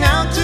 Now. to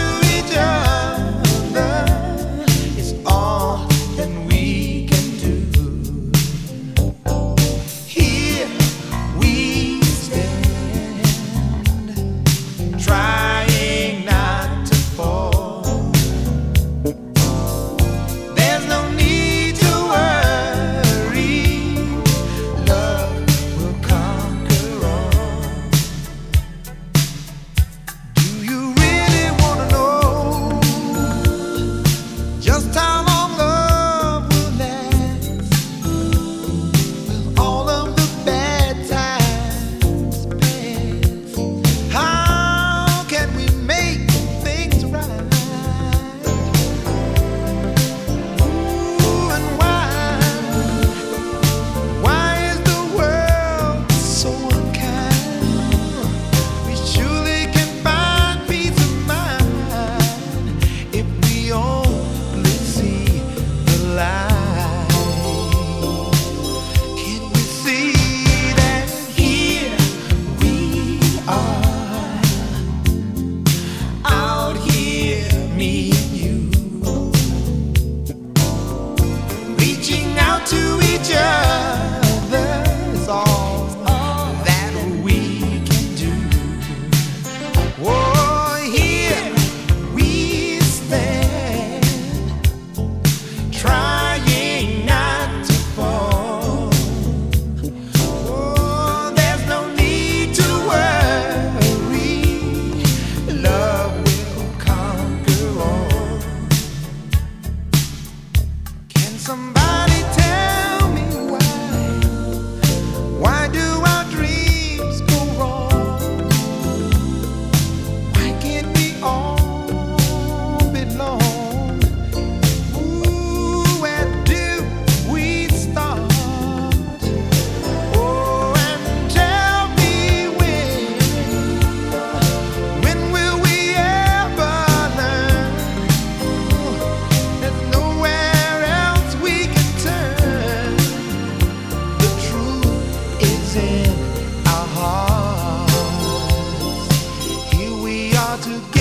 together.